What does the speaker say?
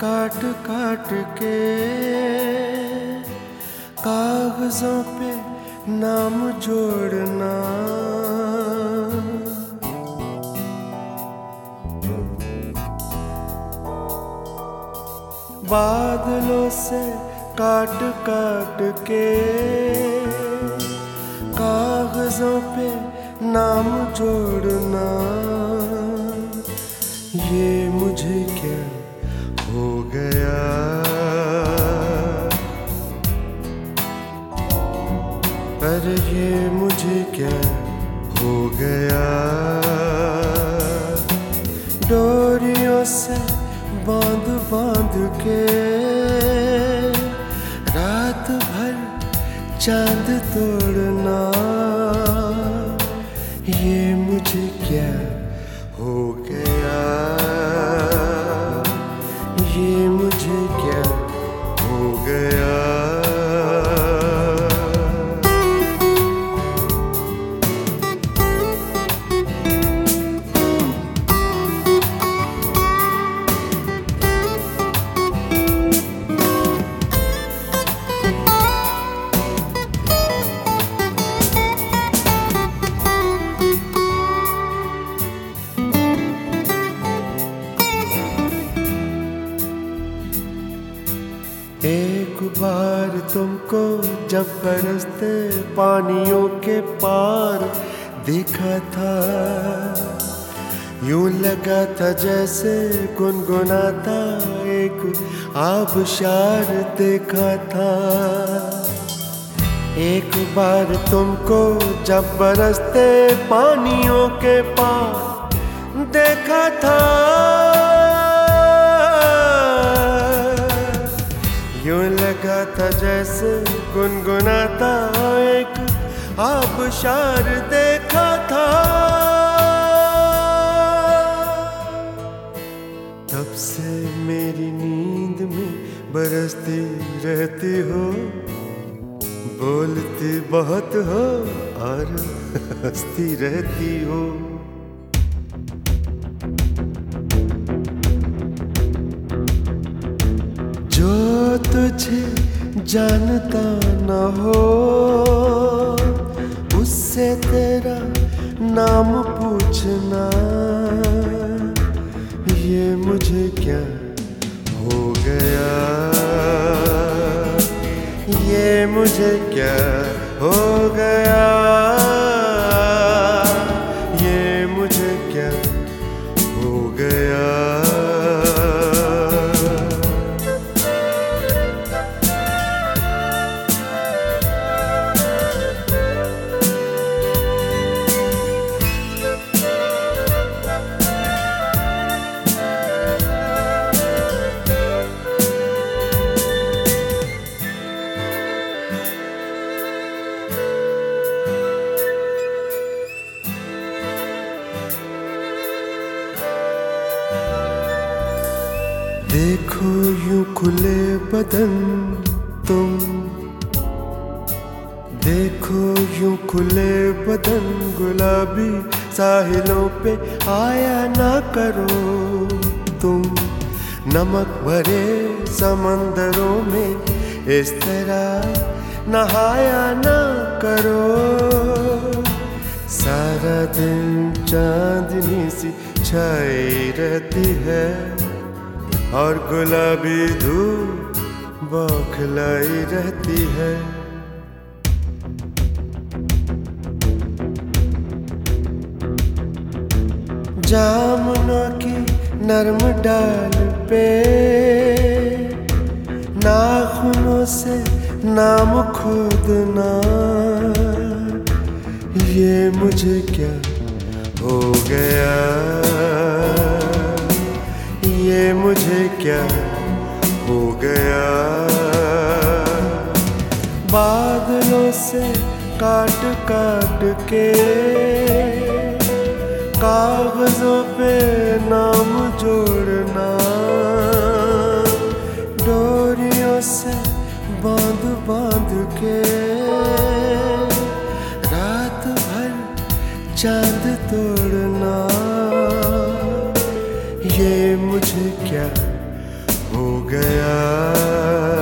काट काट के कागजों पे नाम जोड़ना। बादलों से काट काट के कागजों पे नाम जोड़ना। ये मुझे क्या हो गया? पर ये मुझे क्या हो गया? डोरियों से बाँध बाँध के रात भर चाँद तोड़ना, ये मुझे क्या हो गया बार तुमको, जब बरसते पानियों के पार देखा था। यूँ लगा था जैसे गुनगुनाता एक आबशार देखा था। एक बार तुमको, जब बरसते पानियों के पार देखा था। था जैसे गुनगुनाता एक आबशार देखा था। तब से मेरी नींद में बरसती रहती हो, बोलती बहुत हो और हंसती रहती हो। जो तुझे जानता न हो, उससे तेरा नाम पूछना, ये मुझे क्या हो गया? ये मुझे क्या हो गया? देखो यूँ खुले बदन तुम। देखो यूँ खुले बदन गुलाबी साहिलों पे आया ना करो तुम। नमक भरे समंदरों में इस तरह नहाया ना करो। सारा दिन चांदनी सी छाई रहती है। और गुलाबी धूप बौखलाई रहती है। जामुना की नरम डाल पे, नाखूनों से नाम खोदना, ये मुझे क्या हो गया? मुझे क्या हो गया? बादलों से काट काट के, कागजों पे नाम जोड़ना, डोरियों से बाँध बाँध क्या हो गया?